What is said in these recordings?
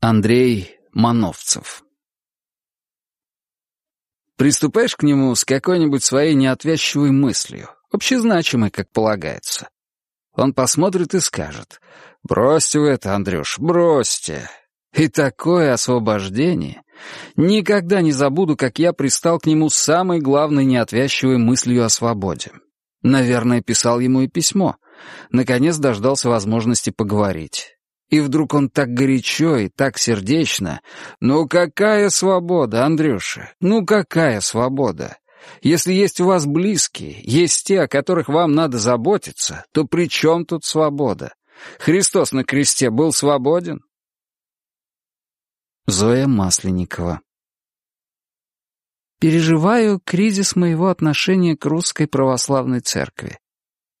Андрей Мановцев Приступаешь к нему с какой-нибудь своей неотвязчивой мыслью, общезначимой, как полагается. Он посмотрит и скажет, «Бросьте вы это, Андрюш, бросьте». И такое освобождение. Никогда не забуду, как я пристал к нему с самой главной неотвязчивой мыслью о свободе. Наверное, писал ему и письмо. Наконец дождался возможности поговорить. И вдруг он так горячо и так сердечно. «Ну какая свобода, Андрюша? Ну какая свобода? Если есть у вас близкие, есть те, о которых вам надо заботиться, то при чем тут свобода? Христос на кресте был свободен?» Зоя Масленникова Переживаю кризис моего отношения к русской православной церкви.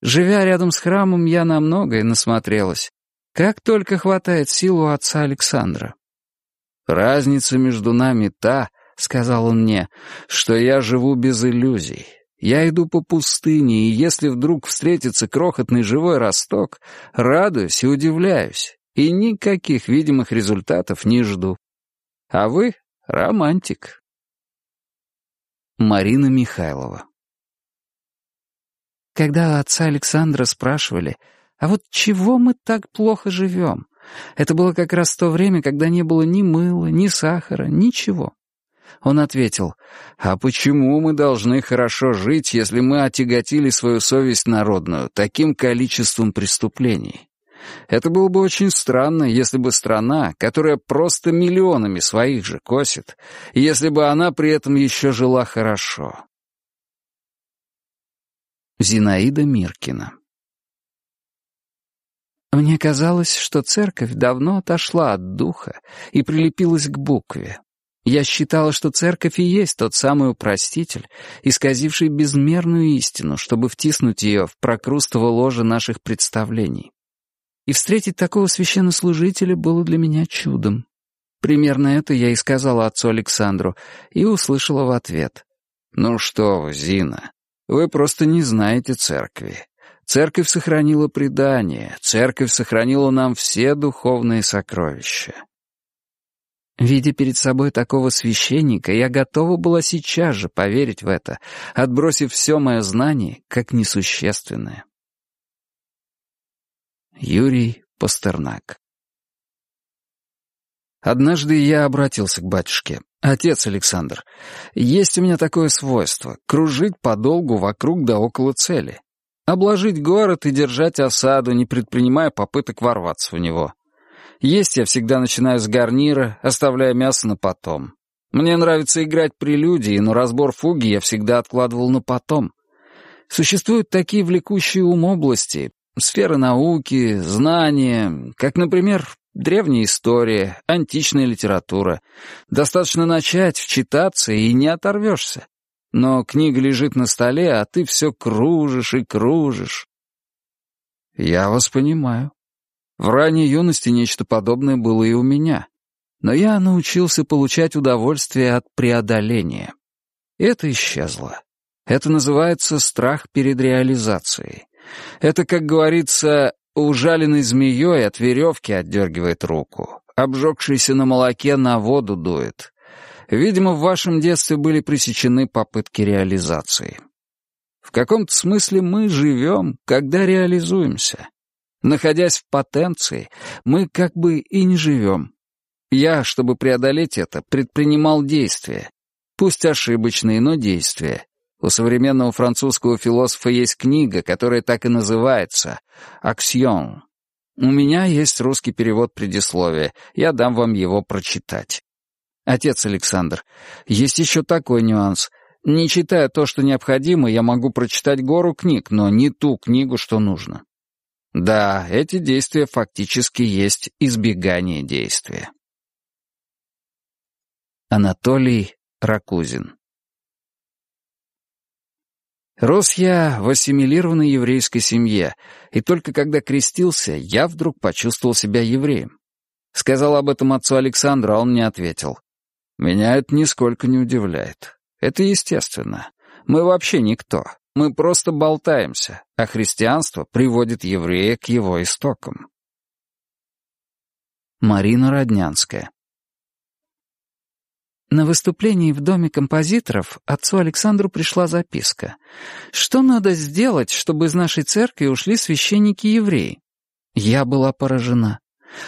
Живя рядом с храмом, я на многое насмотрелась. Как только хватает сил у отца Александра. «Разница между нами та, — сказал он мне, — что я живу без иллюзий. Я иду по пустыне, и если вдруг встретится крохотный живой росток, радуюсь и удивляюсь, и никаких видимых результатов не жду. А вы — романтик». Марина Михайлова Когда отца Александра спрашивали — а вот чего мы так плохо живем? Это было как раз то время, когда не было ни мыла, ни сахара, ничего. Он ответил, «А почему мы должны хорошо жить, если мы отяготили свою совесть народную таким количеством преступлений? Это было бы очень странно, если бы страна, которая просто миллионами своих же косит, если бы она при этом еще жила хорошо». Зинаида Миркина мне казалось, что церковь давно отошла от духа и прилепилась к букве. Я считала, что церковь и есть тот самый упроститель, исказивший безмерную истину, чтобы втиснуть ее в прокрустово ложе наших представлений. И встретить такого священнослужителя было для меня чудом. Примерно это я и сказала отцу Александру, и услышала в ответ. «Ну что вы, Зина, вы просто не знаете церкви. Церковь сохранила предание, церковь сохранила нам все духовные сокровища. Видя перед собой такого священника, я готова была сейчас же поверить в это, отбросив все мое знание как несущественное. Юрий Пастернак Однажды я обратился к батюшке. «Отец Александр, есть у меня такое свойство — кружить подолгу вокруг да около цели. Обложить город и держать осаду, не предпринимая попыток ворваться в него. Есть я всегда начинаю с гарнира, оставляя мясо на потом. Мне нравится играть прелюдии, но разбор фуги я всегда откладывал на потом. Существуют такие влекущие ум области, сферы науки, знания, как, например, древняя история, античная литература. Достаточно начать, вчитаться, и не оторвешься. Но книга лежит на столе, а ты все кружишь и кружишь. Я вас понимаю. В ранней юности нечто подобное было и у меня. Но я научился получать удовольствие от преодоления. Это исчезло. Это называется страх перед реализацией. Это, как говорится, ужаленной змеей от веревки отдергивает руку, обжегшийся на молоке на воду дует. Видимо, в вашем детстве были пресечены попытки реализации. В каком-то смысле мы живем, когда реализуемся. Находясь в потенции, мы как бы и не живем. Я, чтобы преодолеть это, предпринимал действия. Пусть ошибочные, но действия. У современного французского философа есть книга, которая так и называется «Аксион». У меня есть русский перевод предисловия, я дам вам его прочитать. Отец Александр, есть еще такой нюанс. Не читая то, что необходимо, я могу прочитать гору книг, но не ту книгу, что нужно. Да, эти действия фактически есть избегание действия. Анатолий Ракузин Рос я в ассимилированной еврейской семье, и только когда крестился, я вдруг почувствовал себя евреем. Сказал об этом отцу Александру, а он мне ответил. Меня это нисколько не удивляет. Это естественно. Мы вообще никто. Мы просто болтаемся, а христианство приводит еврея к его истокам. Марина Роднянская. На выступлении в Доме композиторов отцу Александру пришла записка. «Что надо сделать, чтобы из нашей церкви ушли священники-евреи?» Я была поражена.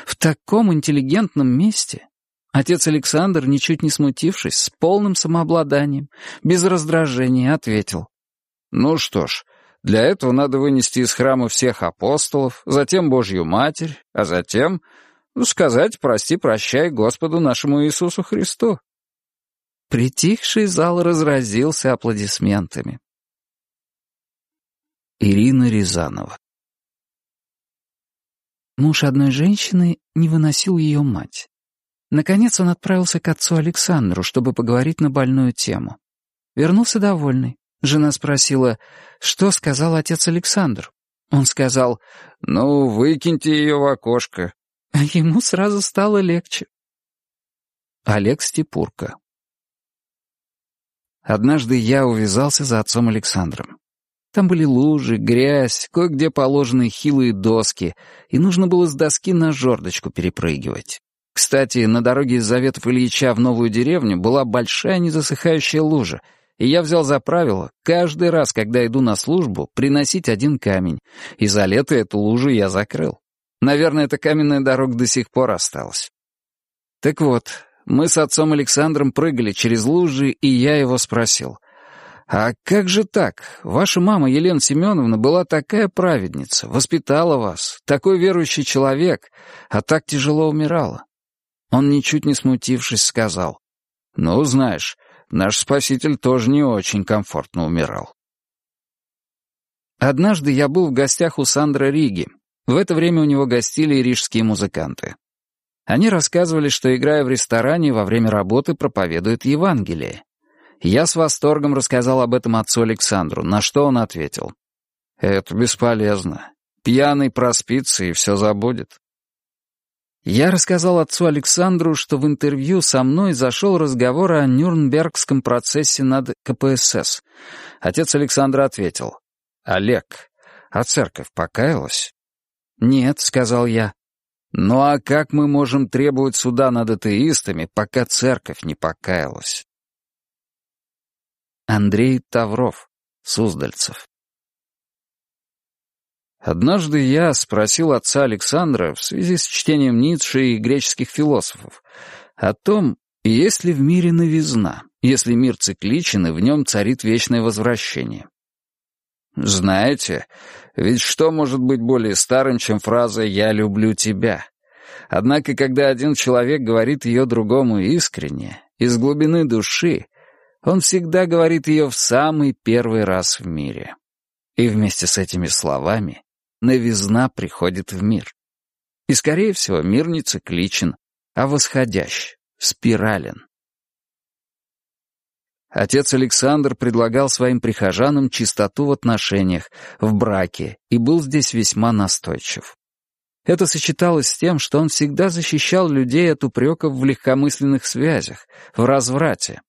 В таком интеллигентном месте. Отец Александр, ничуть не смутившись, с полным самообладанием, без раздражения, ответил. «Ну что ж, для этого надо вынести из храма всех апостолов, затем Божью Матерь, а затем сказать «прости-прощай» Господу нашему Иисусу Христу». Притихший зал разразился аплодисментами. Ирина Рязанова Муж одной женщины не выносил ее мать. Наконец он отправился к отцу Александру, чтобы поговорить на больную тему. Вернулся довольный. Жена спросила, что сказал отец Александр. Он сказал, «Ну, выкиньте ее в окошко». А ему сразу стало легче. Олег Степурко Однажды я увязался за отцом Александром. Там были лужи, грязь, кое-где положены хилые доски, и нужно было с доски на жердочку перепрыгивать. Кстати, на дороге из Заветов Ильича в новую деревню была большая незасыхающая лужа, и я взял за правило каждый раз, когда иду на службу, приносить один камень, и за лето эту лужу я закрыл. Наверное, эта каменная дорога до сих пор осталась. Так вот, мы с отцом Александром прыгали через лужи, и я его спросил. «А как же так? Ваша мама Елена Семеновна была такая праведница, воспитала вас, такой верующий человек, а так тяжело умирала». Он, ничуть не смутившись, сказал. «Ну, знаешь, наш спаситель тоже не очень комфортно умирал». Однажды я был в гостях у Сандра Риги. В это время у него гостили и рижские музыканты. Они рассказывали, что, играя в ресторане, во время работы проповедуют Евангелие. Я с восторгом рассказал об этом отцу Александру, на что он ответил. «Это бесполезно. Пьяный проспится и все забудет». Я рассказал отцу Александру, что в интервью со мной зашел разговор о Нюрнбергском процессе над КПСС. Отец Александра ответил. «Олег, а церковь покаялась?» «Нет», — сказал я. Ну а как мы можем требовать суда над атеистами, пока церковь не покаялась? Андрей Тавров, Суздальцев Однажды я спросил отца Александра в связи с чтением Ницше и греческих философов о том, есть ли в мире новизна, если мир цикличен и в нем царит вечное возвращение. Знаете, ведь что может быть более старым, чем фраза «я люблю тебя»? Однако, когда один человек говорит ее другому искренне, из глубины души, он всегда говорит ее в самый первый раз в мире. И вместе с этими словами новизна приходит в мир. И, скорее всего, мир не цикличен, а восходящий, спирален. Отец Александр предлагал своим прихожанам чистоту в отношениях, в браке, и был здесь весьма настойчив. Это сочеталось с тем, что он всегда защищал людей от упреков в легкомысленных связях, в разврате.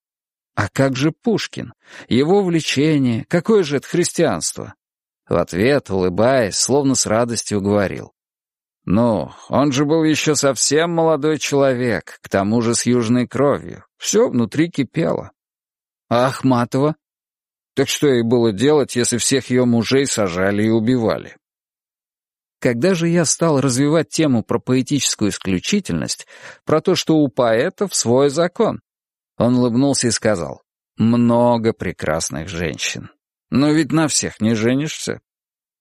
А как же Пушкин? Его влечение, какое же это христианство? В ответ, улыбаясь, словно с радостью говорил. «Ну, он же был еще совсем молодой человек, к тому же с южной кровью. Все внутри кипело. А Ахматова? Так что ей было делать, если всех ее мужей сажали и убивали? Когда же я стал развивать тему про поэтическую исключительность, про то, что у поэтов свой закон, он улыбнулся и сказал, «Много прекрасных женщин. Но ведь на всех не женишься».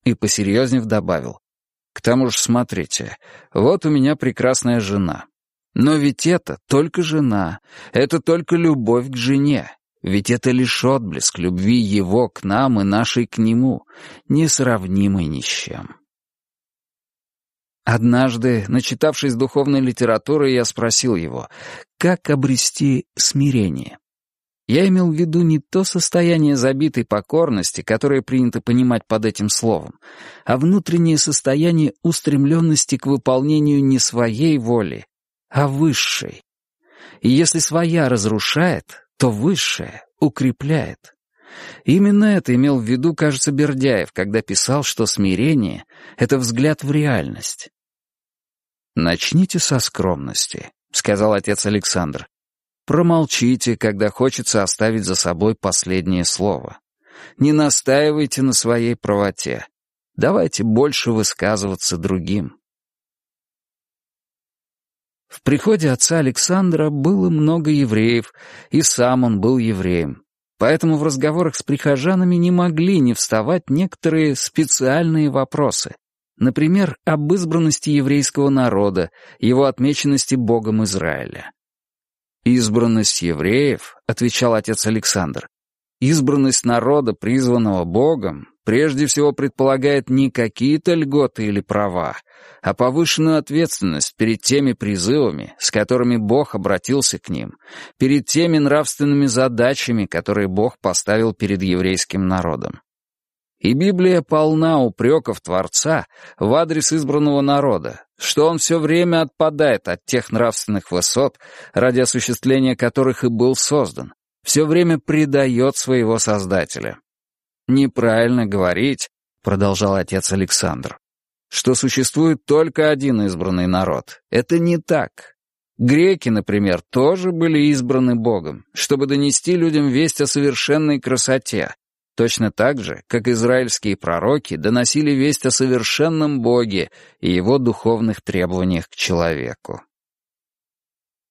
И посерьезнее добавил, «К тому же, смотрите, вот у меня прекрасная жена. Но ведь это только жена, это только любовь к жене, ведь это лишь отблеск любви его к нам и нашей к нему, несравнимый ни с чем. Однажды, начитавшись духовной литературы, я спросил его, как обрести смирение. Я имел в виду не то состояние забитой покорности, которое принято понимать под этим словом, а внутреннее состояние устремленности к выполнению не своей воли, а высшей. И если своя разрушает, то высшее укрепляет. Именно это имел в виду, кажется, Бердяев, когда писал, что смирение — это взгляд в реальность. «Начните со скромности», — сказал отец Александр. «Промолчите, когда хочется оставить за собой последнее слово. Не настаивайте на своей правоте. Давайте больше высказываться другим». В приходе отца Александра было много евреев, и сам он был евреем. Поэтому в разговорах с прихожанами не могли не вставать некоторые специальные вопросы. Например, об избранности еврейского народа, его отмеченности Богом Израиля. «Избранность евреев», — отвечал отец Александр, «избранность народа, призванного Богом, прежде всего предполагает не какие-то льготы или права, а повышенную ответственность перед теми призывами, с которыми Бог обратился к ним, перед теми нравственными задачами, которые Бог поставил перед еврейским народом. И Библия полна упреков Творца в адрес избранного народа, что он все время отпадает от тех нравственных высот, ради осуществления которых и был создан, все время предает своего Создателя. «Неправильно говорить», — продолжал отец Александр, «что существует только один избранный народ. Это не так. Греки, например, тоже были избраны Богом, чтобы донести людям весть о совершенной красоте, Точно так же, как израильские пророки доносили весть о совершенном Боге и его духовных требованиях к человеку.